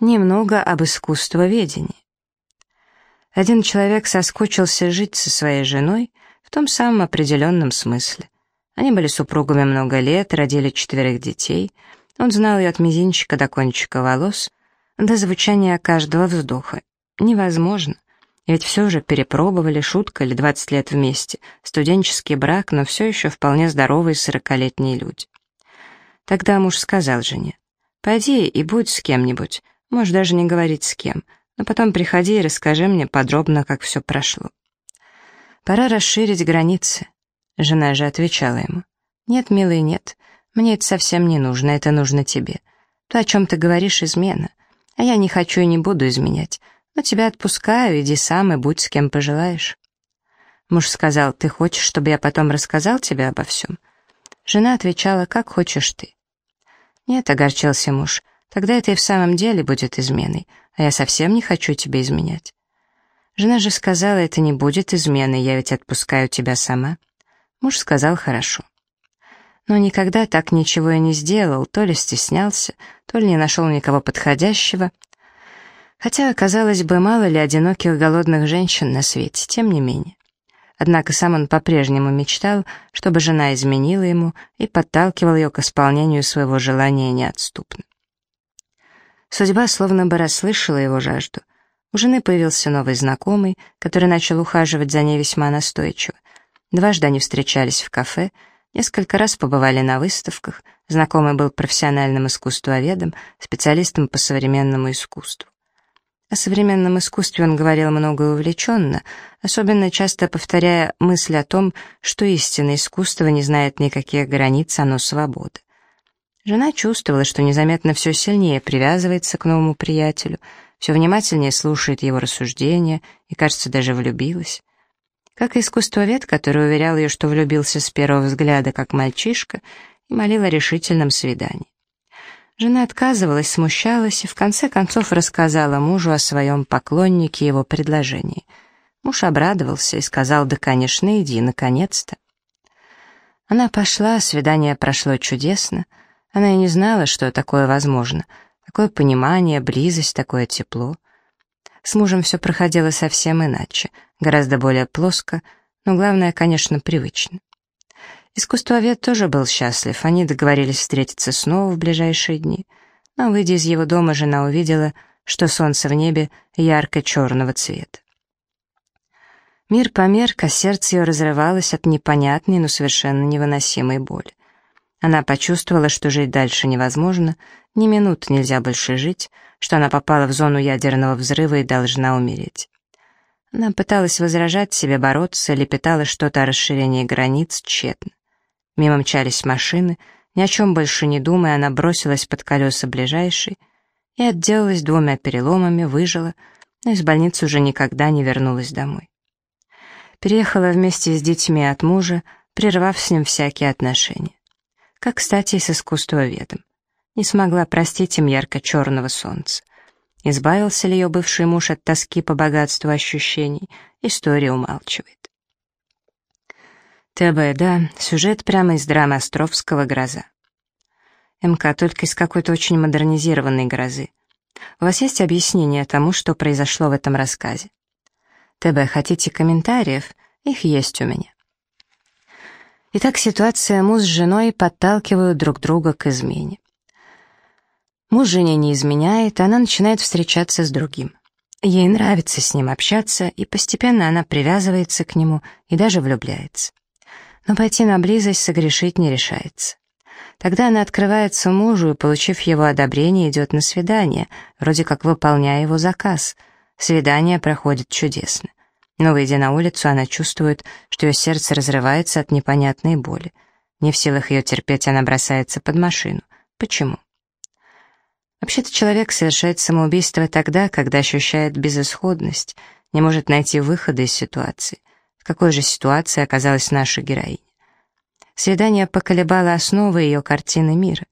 немного об искусствоведении. Один человек соскучился жить со своей женой в том самом определенном смысле. Они были супругами много лет, родили четверых детей. Он знал ее от мизинчика до кончика волос, до звучания каждого вздоха. Невозможно. Ведь все же перепробовали, шутка или 20 лет вместе, студенческий брак, но все еще вполне здоровые сорокалетние люди. Тогда муж сказал жене, «Пойди и будь с кем-нибудь, можешь даже не говорить с кем, но потом приходи и расскажи мне подробно, как все прошло». Пора расширить границы. Жена же отвечала ему, «Нет, милый, нет, мне это совсем не нужно, это нужно тебе. То, о чем ты говоришь, измена, а я не хочу и не буду изменять, но тебя отпускаю, иди сам и будь с кем пожелаешь». Муж сказал, «Ты хочешь, чтобы я потом рассказал тебе обо всем?» Жена отвечала, «Как хочешь ты». «Нет», — огорчился муж, «тогда это и в самом деле будет изменой, а я совсем не хочу тебе изменять». Жена же сказала, «Это не будет изменой, я ведь отпускаю тебя сама». Муж сказал, «Хорошо». Но никогда так ничего и не сделал, то ли стеснялся, то ли не нашел никого подходящего, Хотя, казалось бы, мало ли одиноких голодных женщин на свете, тем не менее. Однако сам он по-прежнему мечтал, чтобы жена изменила ему и подталкивал ее к исполнению своего желания неотступно. Судьба словно бы расслышала его жажду. У жены появился новый знакомый, который начал ухаживать за ней весьма настойчиво. Дважды они встречались в кафе, несколько раз побывали на выставках, знакомый был профессиональным искусствоведом, специалистом по современному искусству. О современном искусстве он говорил много и увлеченно, особенно часто повторяя мысль о том, что истинное искусство не знает никаких границ, оно свобода. Жена чувствовала, что незаметно все сильнее привязывается к новому приятелю, все внимательнее слушает его рассуждения и, кажется, даже влюбилась. Как искусствовед, который уверял ее, что влюбился с первого взгляда, как мальчишка, и молил о решительном свидании. Жена отказывалась, смущалась и в конце концов рассказала мужу о своем поклоннике и его предложении. Муж обрадовался и сказал, да, конечно, иди, наконец-то. Она пошла, свидание прошло чудесно. Она и не знала, что такое возможно. Такое понимание, близость, такое тепло. С мужем все проходило совсем иначе, гораздо более плоско, но главное, конечно, привычно. Искусствовед тоже был счастлив, они договорились встретиться снова в ближайшие дни. Но, выйдя из его дома, жена увидела, что солнце в небе ярко-черного цвета. Мир померк, а сердце ее разрывалось от непонятной, но совершенно невыносимой боли. Она почувствовала, что жить дальше невозможно, ни минут нельзя больше жить, что она попала в зону ядерного взрыва и должна умереть. Она пыталась возражать себе, бороться, лепетала что-то о расширении границ тщетно. Мимо мчались машины, ни о чем больше не думая, она бросилась под колеса ближайшей и отделалась двумя переломами, выжила, но из больницы уже никогда не вернулась домой. Переехала вместе с детьми от мужа, прервав с ним всякие отношения. Как, кстати, и с искусствоведом. Не смогла простить им ярко-черного солнца. Избавился ли ее бывший муж от тоски по богатству ощущений, история умалчивает. ТБ, да, сюжет прямо из драмы Островского «Гроза». МК только из какой-то очень модернизированной грозы. У вас есть объяснение тому, что произошло в этом рассказе? ТБ, хотите комментариев? Их есть у меня. Итак, ситуация муж с женой подталкивают друг друга к измене. Муж жене не изменяет, она начинает встречаться с другим. Ей нравится с ним общаться, и постепенно она привязывается к нему и даже влюбляется но пойти на близость согрешить не решается. Тогда она открывается мужу и, получив его одобрение, идет на свидание, вроде как выполняя его заказ. Свидание проходит чудесно. Но, выйдя на улицу, она чувствует, что ее сердце разрывается от непонятной боли. Не в силах ее терпеть, она бросается под машину. Почему? Вообще-то человек совершает самоубийство тогда, когда ощущает безысходность, не может найти выхода из ситуации в какой же ситуации оказалась наша героиня. Свидание поколебало основы ее картины мира.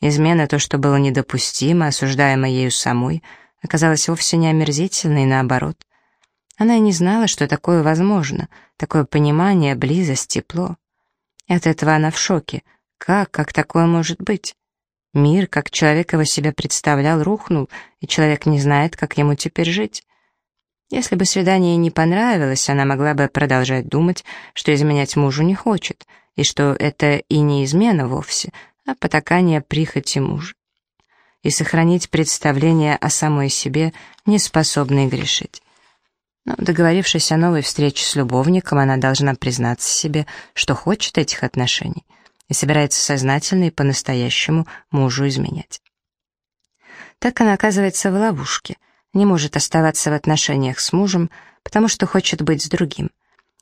Измена, то, что было недопустимо, осуждаемо ею самой, оказалось вовсе не омерзительной, наоборот. Она не знала, что такое возможно, такое понимание, близость, тепло. И от этого она в шоке. Как, как такое может быть? Мир, как человек его себе представлял, рухнул, и человек не знает, как ему теперь жить. Если бы свидание не понравилось, она могла бы продолжать думать, что изменять мужу не хочет, и что это и не измена вовсе, а потакание прихоти мужа. И сохранить представление о самой себе, не способной грешить. Но, договорившись о новой встрече с любовником, она должна признаться себе, что хочет этих отношений — и собирается сознательно и по-настоящему мужу изменять. Так она оказывается в ловушке, не может оставаться в отношениях с мужем, потому что хочет быть с другим,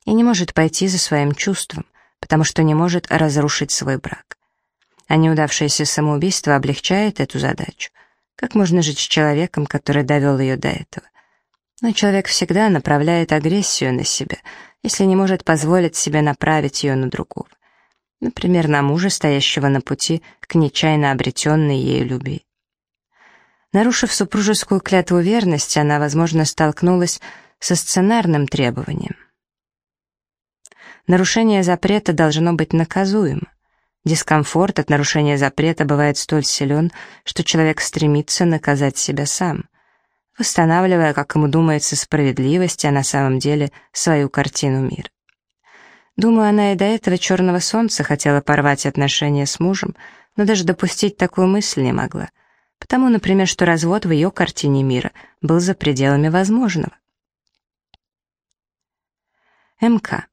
и не может пойти за своим чувством, потому что не может разрушить свой брак. А неудавшееся самоубийство облегчает эту задачу. Как можно жить с человеком, который довел ее до этого? Но человек всегда направляет агрессию на себя, если не может позволить себе направить ее на другого например, на мужа, стоящего на пути к нечаянно обретенной ею любви. Нарушив супружескую клятву верности, она, возможно, столкнулась со сценарным требованием. Нарушение запрета должно быть наказуемо. Дискомфорт от нарушения запрета бывает столь силен, что человек стремится наказать себя сам, восстанавливая, как ему думается, справедливость, а на самом деле свою картину мира. Думаю, она и до этого черного солнца хотела порвать отношения с мужем, но даже допустить такую мысль не могла. Потому, например, что развод в ее картине мира был за пределами возможного. МК.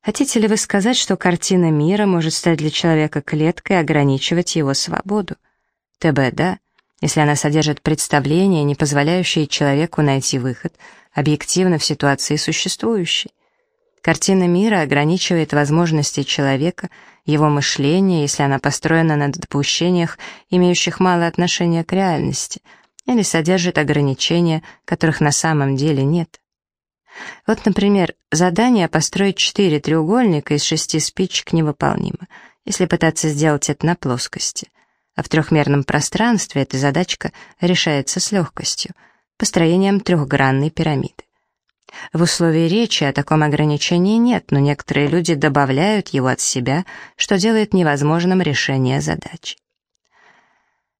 Хотите ли вы сказать, что картина мира может стать для человека клеткой и ограничивать его свободу? ТБ, да, если она содержит представления, не позволяющие человеку найти выход, объективно в ситуации существующей. Картина мира ограничивает возможности человека, его мышление, если она построена на допущениях, имеющих мало отношения к реальности, или содержит ограничения, которых на самом деле нет. Вот, например, задание построить четыре треугольника из шести спичек невыполнимо, если пытаться сделать это на плоскости. А в трехмерном пространстве эта задачка решается с легкостью, построением трехгранной пирамиды. В условии речи о таком ограничении нет, но некоторые люди добавляют его от себя, что делает невозможным решение задачи.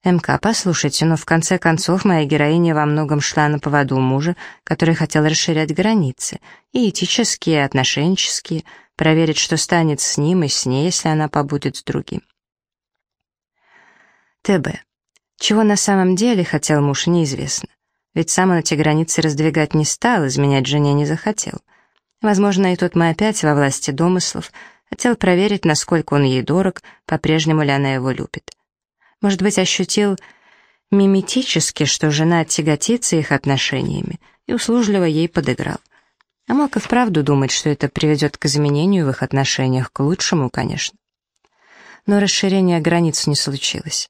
МК, послушайте, но в конце концов моя героиня во многом шла на поводу мужа, который хотел расширять границы, и этические, и отношенческие, проверить, что станет с ним и с ней, если она побудет с другим. ТБ. Чего на самом деле хотел муж, неизвестно. Ведь сам он эти границы раздвигать не стал, изменять жене не захотел. Возможно, и тут мы опять во власти домыслов, хотел проверить, насколько он ей дорог, по-прежнему ли она его любит. Может быть, ощутил миметически, что жена тяготится их отношениями, и услужливо ей подыграл. А мог и вправду думать, что это приведет к изменению в их отношениях, к лучшему, конечно. Но расширение границ не случилось.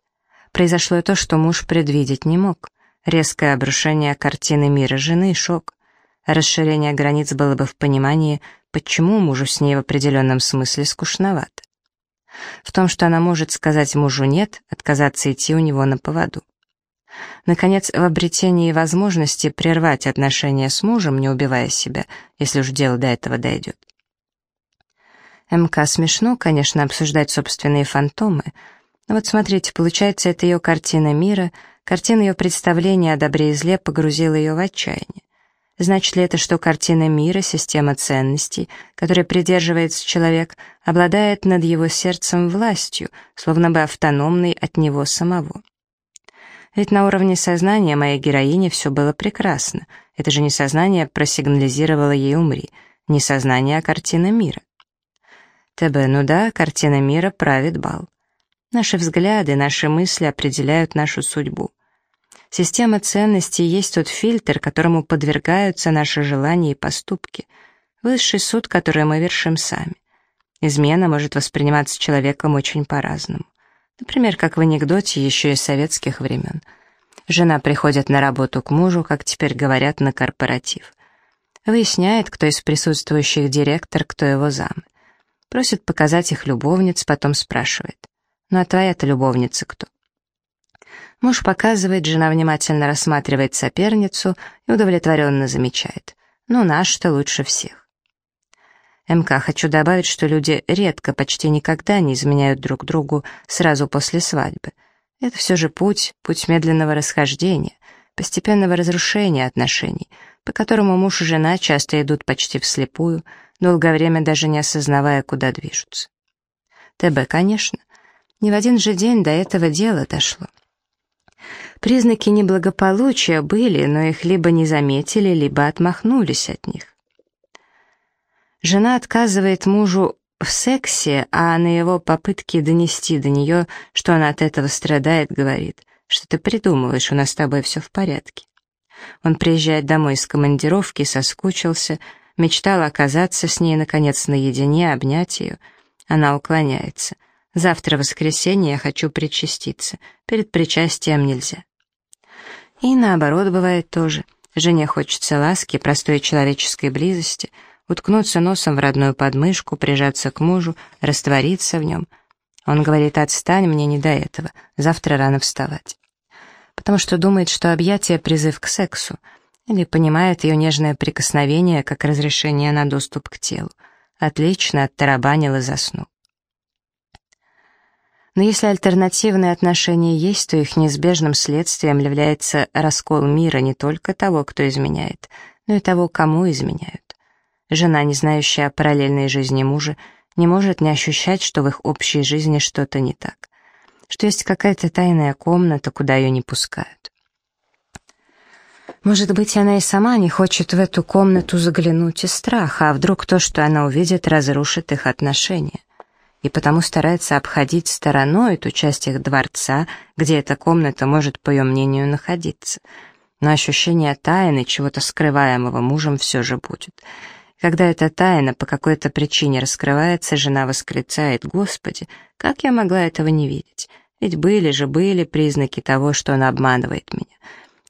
Произошло то, что муж предвидеть не мог. Резкое обрушение картины мира жены — шок. Расширение границ было бы в понимании, почему мужу с ней в определенном смысле скучновато. В том, что она может сказать мужу «нет», отказаться идти у него на поводу. Наконец, в обретении возможности прервать отношения с мужем, не убивая себя, если уж дело до этого дойдет. МК смешно, конечно, обсуждать собственные фантомы, вот смотрите, получается, это ее картина мира — Картина ее представления о добре и зле погрузила ее в отчаяние. Значит ли это, что картина мира, система ценностей, которой придерживается человек, обладает над его сердцем властью, словно бы автономной от него самого? Ведь на уровне сознания моей героини все было прекрасно. Это же не сознание просигнализировало ей «умри», не сознание, а картина мира. ТБ, ну да, картина мира правит бал. Наши взгляды, наши мысли определяют нашу судьбу. Система ценностей есть тот фильтр, которому подвергаются наши желания и поступки, высший суд, который мы вершим сами. Измена может восприниматься человеком очень по-разному. Например, как в анекдоте еще из советских времен. Жена приходит на работу к мужу, как теперь говорят, на корпоратив. Выясняет, кто из присутствующих директор, кто его зам. Просит показать их любовниц, потом спрашивает. «Ну а твоя-то любовница кто?» Муж показывает, жена внимательно рассматривает соперницу и удовлетворенно замечает. Ну, наш-то лучше всех. МК, хочу добавить, что люди редко, почти никогда не изменяют друг другу сразу после свадьбы. Это все же путь, путь медленного расхождения, постепенного разрушения отношений, по которому муж и жена часто идут почти вслепую, долгое время даже не осознавая, куда движутся. ТБ, конечно, не в один же день до этого дела дошло. Признаки неблагополучия были, но их либо не заметили, либо отмахнулись от них. Жена отказывает мужу в сексе, а на его попытки донести до нее, что она от этого страдает, говорит, что ты придумываешь, у нас с тобой все в порядке. Он приезжает домой из командировки, соскучился, мечтал оказаться с ней, наконец, наедине, обнять ее. Она уклоняется. Завтра воскресенье, я хочу причаститься. Перед причастием нельзя. И наоборот бывает тоже. Жене хочется ласки, простой человеческой близости, уткнуться носом в родную подмышку, прижаться к мужу, раствориться в нем. Он говорит, отстань, мне не до этого, завтра рано вставать. Потому что думает, что объятие — призыв к сексу, или понимает ее нежное прикосновение как разрешение на доступ к телу. Отлично, оттарабанил и заснул. Но если альтернативные отношения есть, то их неизбежным следствием является раскол мира не только того, кто изменяет, но и того, кому изменяют. Жена, не знающая о параллельной жизни мужа, не может не ощущать, что в их общей жизни что-то не так, что есть какая-то тайная комната, куда ее не пускают. Может быть, она и сама не хочет в эту комнату заглянуть из страха, а вдруг то, что она увидит, разрушит их отношения и потому старается обходить стороной эту часть их дворца, где эта комната может, по ее мнению, находиться. Но ощущение тайны, чего-то скрываемого мужем, все же будет. Когда эта тайна по какой-то причине раскрывается, жена восклицает «Господи, как я могла этого не видеть? Ведь были же, были признаки того, что он обманывает меня».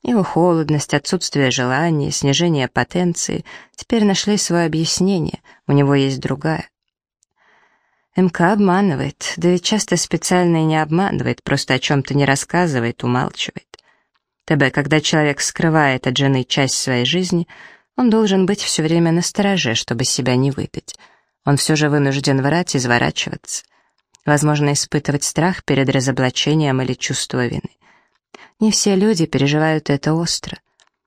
Его холодность, отсутствие желания, снижение потенции теперь нашли свое объяснение, у него есть другая. МК обманывает, да ведь часто специально и не обманывает, просто о чем-то не рассказывает, умалчивает. ТБ, когда человек скрывает от жены часть своей жизни, он должен быть все время на стороже, чтобы себя не выдать. Он все же вынужден врать, изворачиваться. Возможно, испытывать страх перед разоблачением или чувство вины. Не все люди переживают это остро.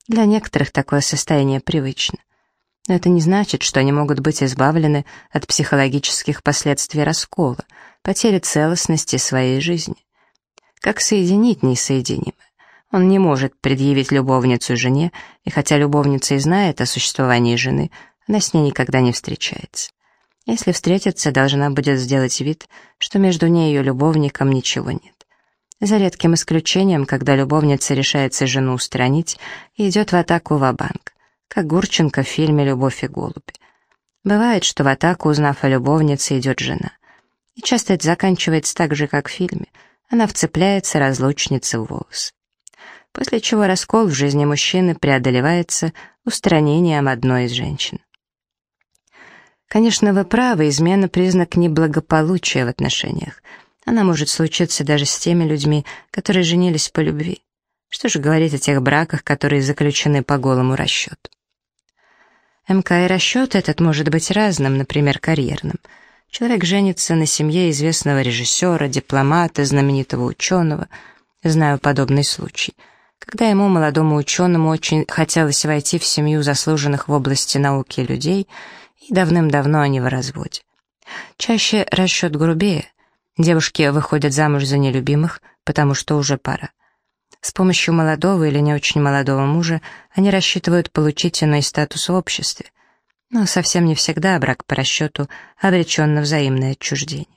Для некоторых такое состояние привычно. Но это не значит, что они могут быть избавлены от психологических последствий раскола, потери целостности своей жизни. Как соединить несоединимое? Он не может предъявить любовницу жене, и хотя любовница и знает о существовании жены, она с ней никогда не встречается. Если встретиться, должна будет сделать вид, что между ней и ее любовником ничего нет. За редким исключением, когда любовница решается жену устранить и идет в атаку в банк как Гурченко в фильме «Любовь и голуби». Бывает, что в атаку, узнав о любовнице, идет жена. И часто это заканчивается так же, как в фильме. Она вцепляется разлучнице в волосы. После чего раскол в жизни мужчины преодолевается устранением одной из женщин. Конечно, вы правы, измена — признак неблагополучия в отношениях. Она может случиться даже с теми людьми, которые женились по любви. Что же говорить о тех браках, которые заключены по голому расчету? МК и расчет этот может быть разным, например, карьерным. Человек женится на семье известного режиссера, дипломата, знаменитого ученого. Знаю подобный случай. Когда ему, молодому ученому, очень хотелось войти в семью заслуженных в области науки людей, и давным-давно они в разводе. Чаще расчет грубее. Девушки выходят замуж за нелюбимых, потому что уже пора. С помощью молодого или не очень молодого мужа они рассчитывают получить иной статус в обществе. Но совсем не всегда брак по расчету обречен на взаимное отчуждение.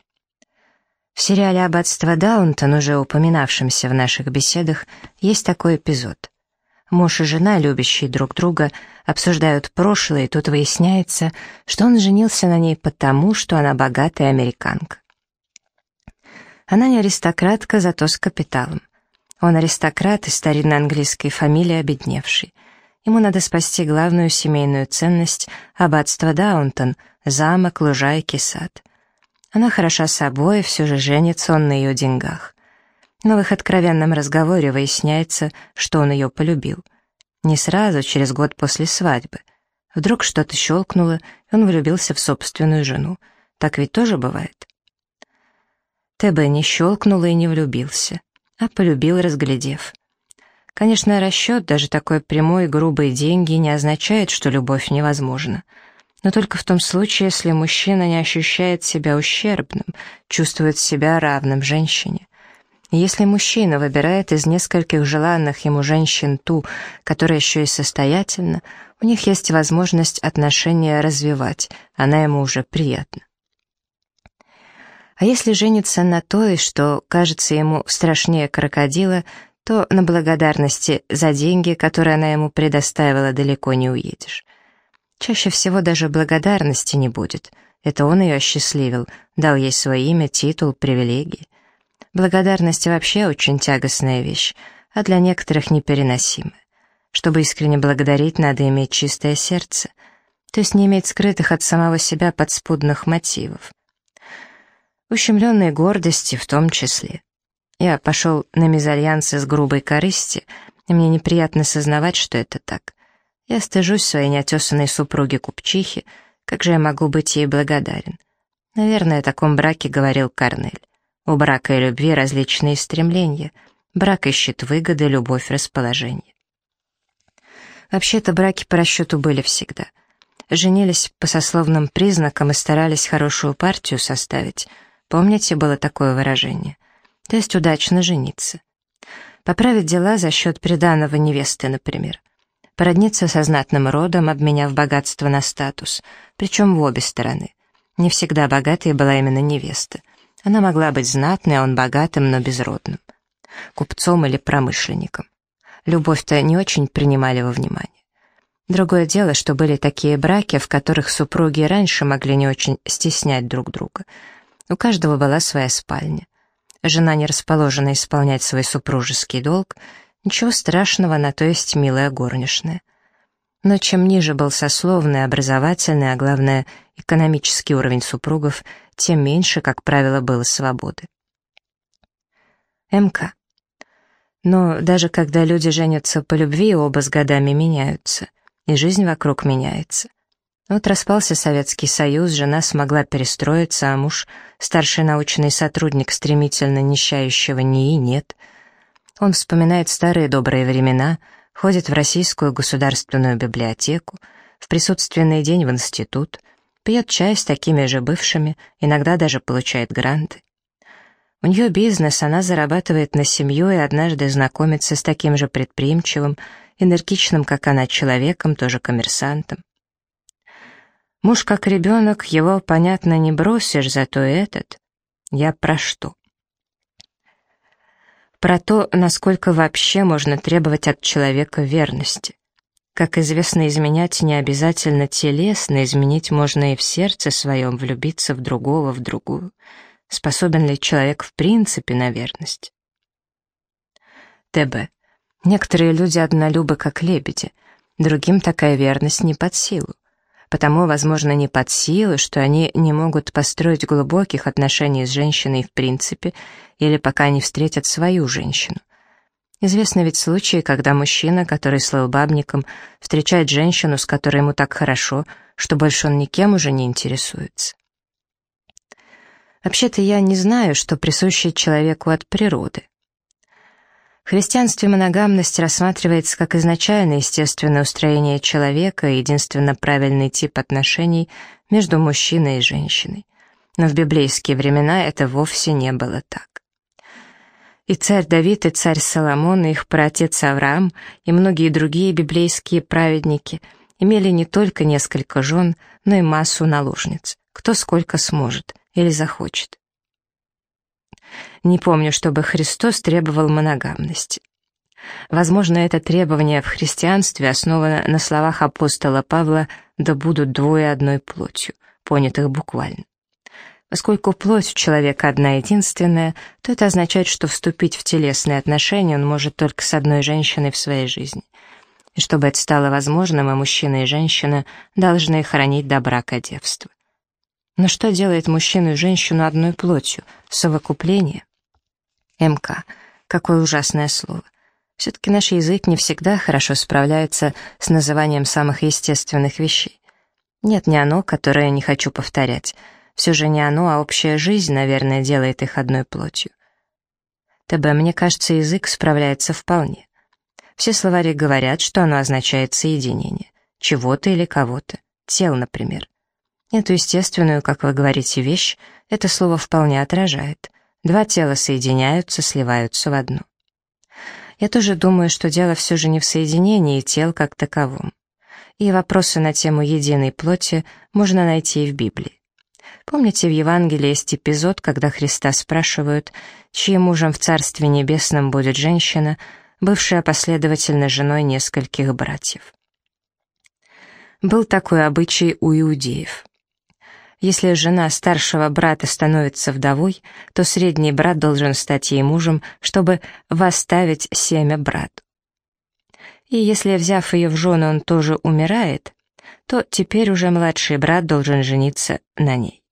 В сериале «Аббатство Даунтон», уже упоминавшемся в наших беседах, есть такой эпизод. Муж и жена, любящие друг друга, обсуждают прошлое, и тут выясняется, что он женился на ней потому, что она богатая американка. Она не аристократка, зато с капиталом. Он аристократ из старинной английской фамилии обедневший. Ему надо спасти главную семейную ценность аббатства Даунтон, замок, лужайки, сад. Она хороша собой, все же женится он на ее деньгах. Но в их откровенном разговоре выясняется, что он ее полюбил. Не сразу, через год после свадьбы. Вдруг что-то щелкнуло, и он влюбился в собственную жену. Так ведь тоже бывает. ТБ не щелкнуло и не влюбился. А полюбил, разглядев. Конечно, расчет, даже такой прямой, грубые деньги, не означает, что любовь невозможна. Но только в том случае, если мужчина не ощущает себя ущербным, чувствует себя равным женщине. И если мужчина выбирает из нескольких желанных ему женщин ту, которая еще и состоятельна, у них есть возможность отношения развивать, она ему уже приятна. А если женится на той, что кажется ему страшнее крокодила, то на благодарности за деньги, которые она ему предоставила, далеко не уедешь. Чаще всего даже благодарности не будет. Это он ее осчастливил, дал ей свое имя, титул, привилегии. Благодарность вообще очень тягостная вещь, а для некоторых непереносимая. Чтобы искренне благодарить, надо иметь чистое сердце, то есть не иметь скрытых от самого себя подспудных мотивов. Ущемленной гордости в том числе. Я пошел на мезальянсы с грубой корысти, и мне неприятно сознавать, что это так. Я стыжусь своей неотесанной супруги-купчихи, как же я могу быть ей благодарен? Наверное, о таком браке говорил Корнель. У брака и любви различные стремления. Брак ищет выгоды, любовь, расположение. Вообще-то браки по расчету были всегда. Женились по сословным признакам и старались хорошую партию составить. Помните, было такое выражение? То есть удачно жениться. Поправить дела за счет приданого невесты, например. Породниться со знатным родом, обменяв богатство на статус, причем в обе стороны. Не всегда богатой была именно невеста. Она могла быть знатной, а он богатым, но безродным. Купцом или промышленником. Любовь-то не очень принимали во внимание. Другое дело, что были такие браки, в которых супруги раньше могли не очень стеснять друг друга. У каждого была своя спальня. Жена не расположена исполнять свой супружеский долг, ничего страшного, на то есть милая горничная. Но чем ниже был сословный, образовательный, а главное, экономический уровень супругов, тем меньше, как правило, было свободы. МК. Но даже когда люди женятся по любви, оба с годами меняются, и жизнь вокруг меняется. Вот распался Советский Союз, жена смогла перестроиться, а муж, старший научный сотрудник стремительно нищающего НИИ, нет. Он вспоминает старые добрые времена, ходит в Российскую государственную библиотеку, в присутственный день в институт, пьет чай с такими же бывшими, иногда даже получает гранты. У нее бизнес, она зарабатывает на семью и однажды знакомится с таким же предприимчивым, энергичным, как она, человеком, тоже коммерсантом. Муж как ребенок, его, понятно, не бросишь, зато этот. Я про что? Про то, насколько вообще можно требовать от человека верности. Как известно, изменять не обязательно телесно, изменить можно и в сердце своем, влюбиться в другого, в другую. Способен ли человек в принципе на верность? ТБ. Некоторые люди однолюбы, как лебеди, другим такая верность не под силу. Потому, возможно, не под силу, что они не могут построить глубоких отношений с женщиной в принципе, или пока не встретят свою женщину. Известны ведь случаи, когда мужчина, который слыл бабником, встречает женщину, с которой ему так хорошо, что больше он никем уже не интересуется. Вообще-то я не знаю, что присуще человеку от природы. В христианстве моногамность рассматривается как изначально естественное устроение человека и единственно правильный тип отношений между мужчиной и женщиной. Но в библейские времена это вовсе не было так. И царь Давид, и царь Соломон, и их праотец Авраам, и многие другие библейские праведники имели не только несколько жен, но и массу наложниц, кто сколько сможет или захочет. Не помню, чтобы Христос требовал моногамности. Возможно, это требование в христианстве основано на словах апостола Павла «да будут двое одной плотью», понятых буквально. Поскольку плоть у человека одна единственная, то это означает, что вступить в телесные отношения он может только с одной женщиной в своей жизни. И чтобы это стало возможным, и мужчина, и женщина должны хранить до брака девства. Но что делает мужчину и женщину одной плотью? Совокупление? МК. Какое ужасное слово. Все-таки наш язык не всегда хорошо справляется с называнием самых естественных вещей. Нет, не оно, которое не хочу повторять — все же не оно, а общая жизнь, наверное, делает их одной плотью. ТБ, мне кажется, язык справляется вполне. Все словари говорят, что оно означает соединение. Чего-то или кого-то. Тел, например. Эту естественную, как вы говорите, вещь это слово вполне отражает. Два тела соединяются, сливаются в одно. Я тоже думаю, что дело все же не в соединении тел как таковом. И вопросы на тему единой плоти можно найти и в Библии. Помните, в Евангелии есть эпизод, когда Христа спрашивают, чьим мужем в Царстве Небесном будет женщина, бывшая последовательно женой нескольких братьев. Был такой обычай у иудеев. Если жена старшего брата становится вдовой, то средний брат должен стать ей мужем, чтобы восставить семя брату. И если, взяв ее в жены, он тоже умирает, то теперь уже младший брат должен жениться на ней.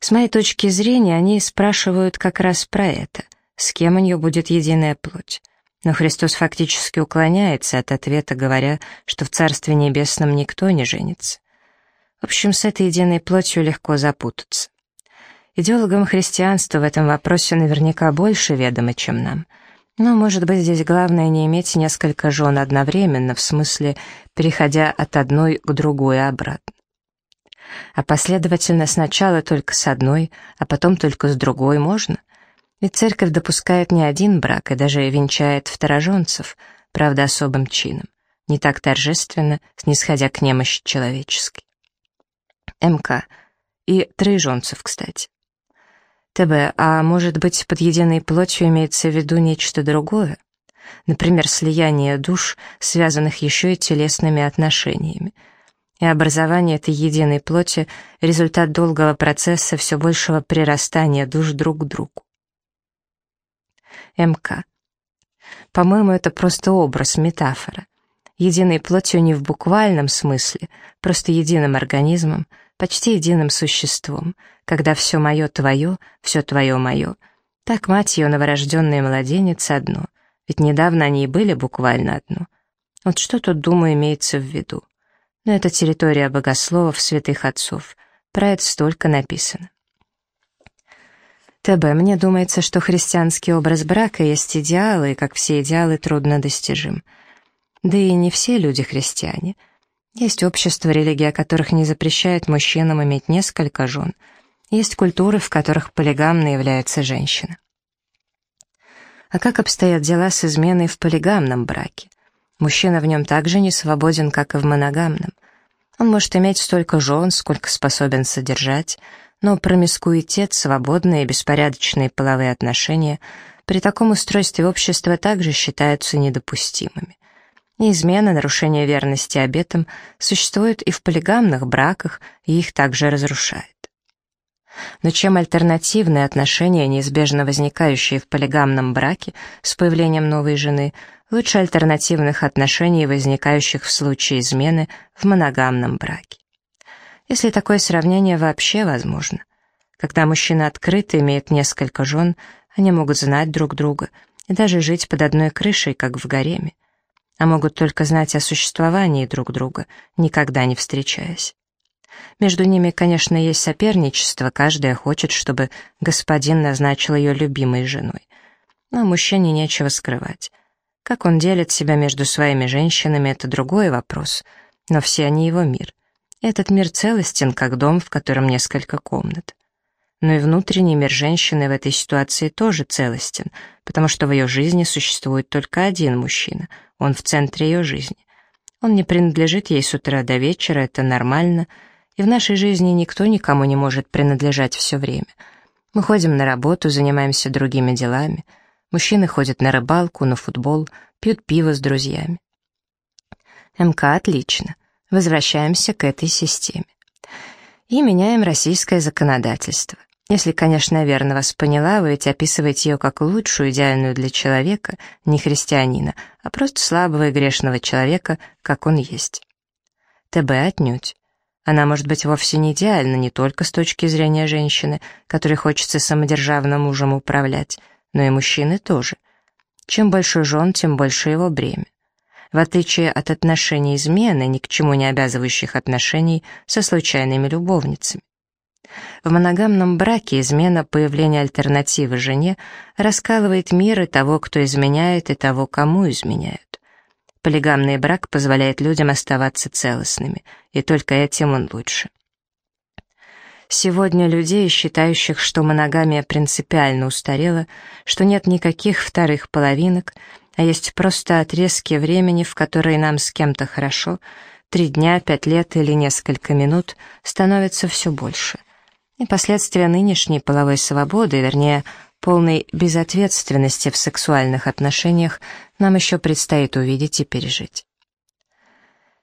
С моей точки зрения, они спрашивают как раз про это, с кем у нее будет единая плоть. Но Христос фактически уклоняется от ответа, говоря, что в Царстве Небесном никто не женится. В общем, с этой единой плотью легко запутаться. Идеологам христианства в этом вопросе наверняка больше ведомо, чем нам. Но, может быть, здесь главное не иметь несколько жен одновременно, в смысле, переходя от одной к другой обратно а последовательно сначала только с одной, а потом только с другой можно. Ведь церковь допускает не один брак и даже венчает второженцев, правда, особым чином, не так торжественно, снисходя к немощи человеческой. МК. И троеженцев, кстати. ТБ. А может быть, под единой плотью имеется в виду нечто другое? Например, слияние душ, связанных еще и телесными отношениями — и образование этой единой плоти — результат долгого процесса все большего прирастания душ друг к другу. МК. По-моему, это просто образ, метафора. Единой плотью не в буквальном смысле, просто единым организмом, почти единым существом, когда все мое твое, все твое мое. Так мать ее новорожденный младенец одно, ведь недавно они и были буквально одно. Вот что тут, думаю, имеется в виду но это территория богословов, святых отцов. Про это столько написано. ТБ. Мне думается, что христианский образ брака есть идеал, и, как все идеалы, трудно достижим. Да и не все люди христиане. Есть общества, религия которых не запрещает мужчинам иметь несколько жен. Есть культуры, в которых полигамной является женщина. А как обстоят дела с изменой в полигамном браке? Мужчина в нем также не свободен, как и в моногамном. Он может иметь столько жен, сколько способен содержать, но промискуитет, свободные и беспорядочные половые отношения при таком устройстве общества также считаются недопустимыми. Неизменно нарушение верности обетам существует и в полигамных браках, и их также разрушает. Но чем альтернативные отношения, неизбежно возникающие в полигамном браке с появлением новой жены, лучше альтернативных отношений, возникающих в случае измены в моногамном браке. Если такое сравнение вообще возможно. Когда мужчина открыто имеет несколько жен, они могут знать друг друга и даже жить под одной крышей, как в гареме, а могут только знать о существовании друг друга, никогда не встречаясь. Между ними, конечно, есть соперничество, каждая хочет, чтобы господин назначил ее любимой женой. Но мужчине нечего скрывать. Как он делит себя между своими женщинами, это другой вопрос, но все они его мир. Этот мир целостен, как дом, в котором несколько комнат. Но и внутренний мир женщины в этой ситуации тоже целостен, потому что в ее жизни существует только один мужчина, он в центре ее жизни. Он не принадлежит ей с утра до вечера, это нормально — и в нашей жизни никто никому не может принадлежать все время. Мы ходим на работу, занимаемся другими делами. Мужчины ходят на рыбалку, на футбол, пьют пиво с друзьями. МК отлично. Возвращаемся к этой системе. И меняем российское законодательство. Если, конечно, верно вас поняла, вы ведь описываете ее как лучшую, идеальную для человека, не христианина, а просто слабого и грешного человека, как он есть. ТБ отнюдь. Она может быть вовсе не идеальна не только с точки зрения женщины, которой хочется самодержавным мужем управлять, но и мужчины тоже. Чем больше жен, тем больше его бремя. В отличие от отношений измены, ни к чему не обязывающих отношений со случайными любовницами. В моногамном браке измена появления альтернативы жене раскалывает мир и того, кто изменяет, и того, кому изменяют. Полигамный брак позволяет людям оставаться целостными, и только этим он лучше. Сегодня людей, считающих, что моногамия принципиально устарела, что нет никаких вторых половинок, а есть просто отрезки времени, в которые нам с кем-то хорошо, три дня, пять лет или несколько минут, становится все больше. И последствия нынешней половой свободы, вернее, полной безответственности в сексуальных отношениях, нам еще предстоит увидеть и пережить.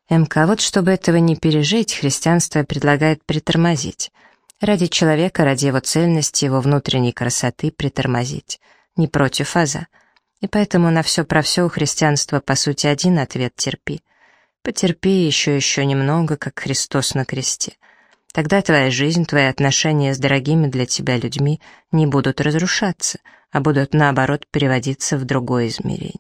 МК, вот чтобы этого не пережить, христианство предлагает притормозить — Ради человека, ради его цельности, его внутренней красоты притормозить. Не против, а за. И поэтому на все про все у христианства, по сути, один ответ — терпи. Потерпи еще-еще немного, как Христос на кресте. Тогда твоя жизнь, твои отношения с дорогими для тебя людьми не будут разрушаться, а будут, наоборот, переводиться в другое измерение.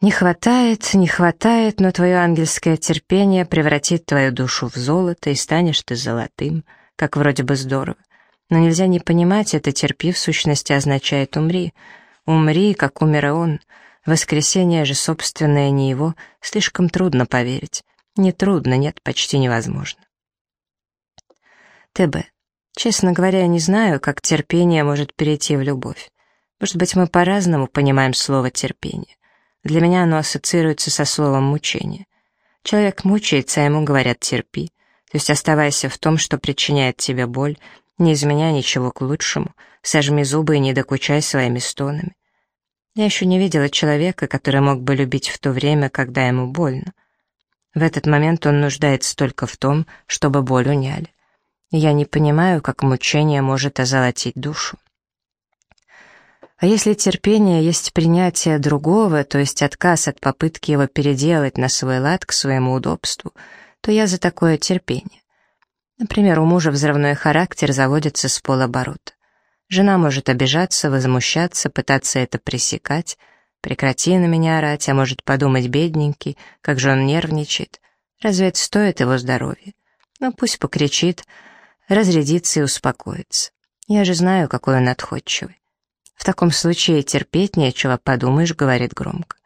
Не хватает, не хватает, но твое ангельское терпение превратит твою душу в золото, и станешь ты золотым, как вроде бы здорово. Но нельзя не понимать, это терпи в сущности означает умри. Умри, как умер и он. Воскресение же собственное не его, слишком трудно поверить. Не трудно, нет, почти невозможно. ТБ. Честно говоря, я не знаю, как терпение может перейти в любовь. Может быть, мы по-разному понимаем слово «терпение». Для меня оно ассоциируется со словом «мучение». Человек мучается, а ему говорят «терпи». То есть оставайся в том, что причиняет тебе боль, не изменяй ничего к лучшему, сожми зубы и не докучай своими стонами. Я еще не видела человека, который мог бы любить в то время, когда ему больно. В этот момент он нуждается только в том, чтобы боль уняли. Я не понимаю, как мучение может озолотить душу. А если терпение есть принятие другого, то есть отказ от попытки его переделать на свой лад к своему удобству, то я за такое терпение. Например, у мужа взрывной характер заводится с полоборота. Жена может обижаться, возмущаться, пытаться это пресекать. Прекрати на меня орать, а может подумать бедненький, как же он нервничает. Разве это стоит его здоровья? Ну, пусть покричит, разрядится и успокоится. Я же знаю, какой он отходчивый. В таком случае терпеть нечего, подумаешь, говорит громко.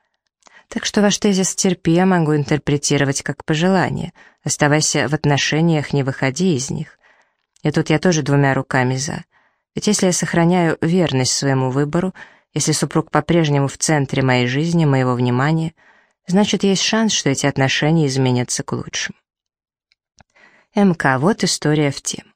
Так что ваш тезис «терпи» я могу интерпретировать как пожелание. Оставайся в отношениях, не выходи из них. И тут я тоже двумя руками за. Ведь если я сохраняю верность своему выбору, если супруг по-прежнему в центре моей жизни, моего внимания, значит, есть шанс, что эти отношения изменятся к лучшему. МК, вот история в тему.